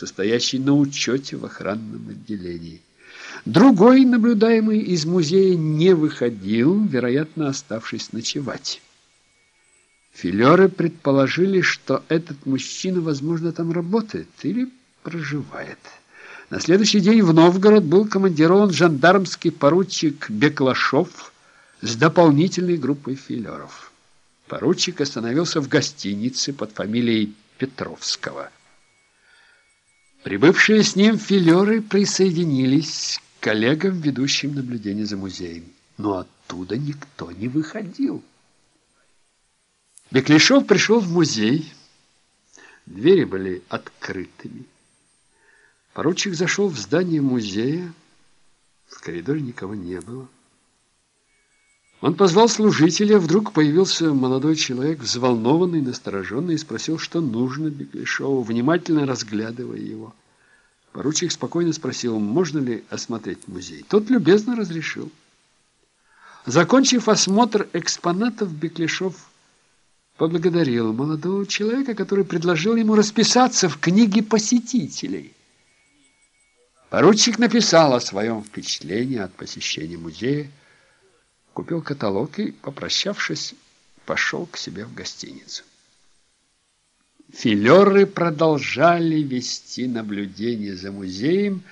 состоящий на учете в охранном отделении. Другой, наблюдаемый из музея, не выходил, вероятно, оставшись ночевать. Филеры предположили, что этот мужчина, возможно, там работает или проживает. На следующий день в Новгород был командирован жандармский поручик Беклашов с дополнительной группой филеров. Поручик остановился в гостинице под фамилией Петровского. Прибывшие с ним филеры присоединились к коллегам, ведущим наблюдение за музеем. Но оттуда никто не выходил. Беклешов пришел в музей. Двери были открытыми. Поручик зашел в здание музея. В коридоре никого не было. Он позвал служителя, вдруг появился молодой человек, взволнованный, настороженный, и спросил, что нужно Беклешову, внимательно разглядывая его. Поручик спокойно спросил, можно ли осмотреть музей. Тот любезно разрешил. Закончив осмотр экспонатов, Беклешов поблагодарил молодого человека, который предложил ему расписаться в книге посетителей. Поручик написал о своем впечатлении от посещения музея, купил каталог и, попрощавшись, пошел к себе в гостиницу. Филеры продолжали вести наблюдение за музеем,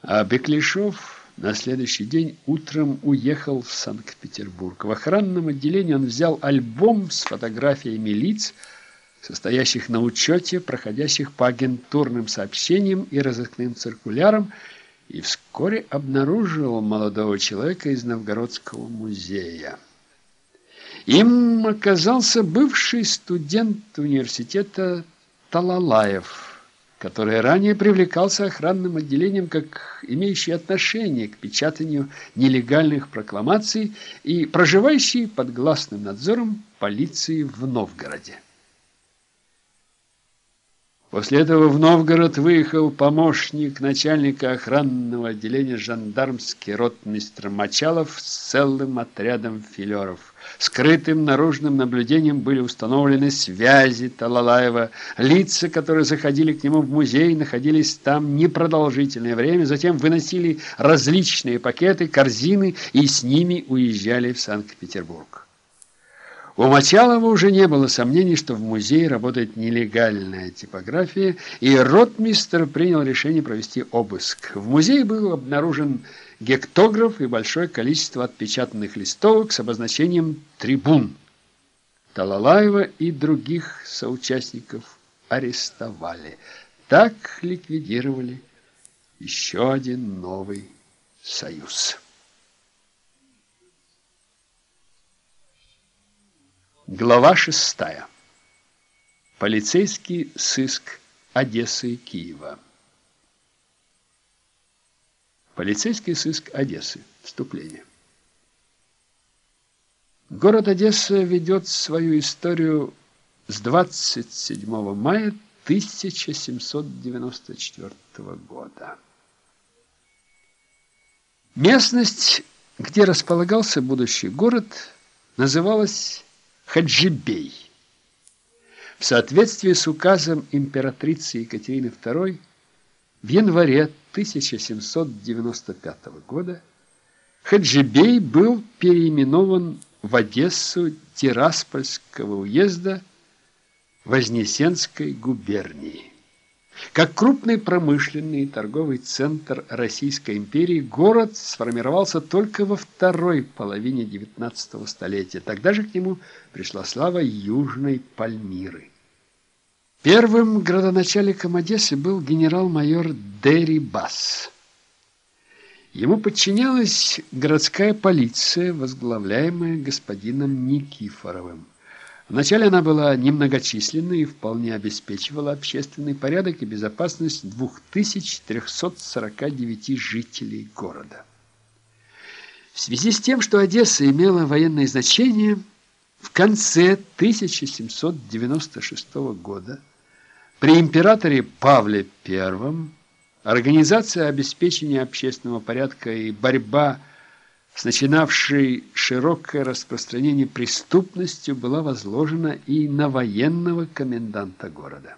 а Беклешов на следующий день утром уехал в Санкт-Петербург. В охранном отделении он взял альбом с фотографиями лиц, состоящих на учете, проходящих по агентурным сообщениям и розыскным циркулярам, и вскоре обнаружил молодого человека из Новгородского музея. Им оказался бывший студент университета Талалаев, который ранее привлекался охранным отделением как имеющий отношение к печатанию нелегальных прокламаций и проживающий под гласным надзором полиции в Новгороде. После этого в Новгород выехал помощник начальника охранного отделения жандармский ротмистр Мочалов с целым отрядом филеров. Скрытым наружным наблюдением были установлены связи Талалаева. Лица, которые заходили к нему в музей, находились там непродолжительное время, затем выносили различные пакеты, корзины и с ними уезжали в Санкт-Петербург. У Мочалова уже не было сомнений, что в музее работает нелегальная типография, и ротмистр принял решение провести обыск. В музее был обнаружен гектограф и большое количество отпечатанных листовок с обозначением «Трибун». Талалаева и других соучастников арестовали. Так ликвидировали еще один новый союз. Глава шестая. Полицейский сыск Одессы и Киева. Полицейский сыск Одессы. Вступление. Город Одесса ведет свою историю с 27 мая 1794 года. Местность, где располагался будущий город, называлась Хаджибей. В соответствии с указом императрицы Екатерины II в январе 1795 года Хаджибей был переименован в Одессу Тираспольского уезда Вознесенской губернии. Как крупный промышленный и торговый центр Российской империи, город сформировался только во второй половине XIX столетия. Тогда же к нему пришла слава Южной Пальмиры. Первым градоначальником Одессы был генерал-майор Дерри Басс. Ему подчинялась городская полиция, возглавляемая господином Никифоровым. Вначале она была немногочисленной и вполне обеспечивала общественный порядок и безопасность 2349 жителей города. В связи с тем, что Одесса имела военное значение, в конце 1796 года при императоре Павле I организация обеспечения общественного порядка и борьба с с начинавшей широкое распространение преступностью была возложена и на военного коменданта города.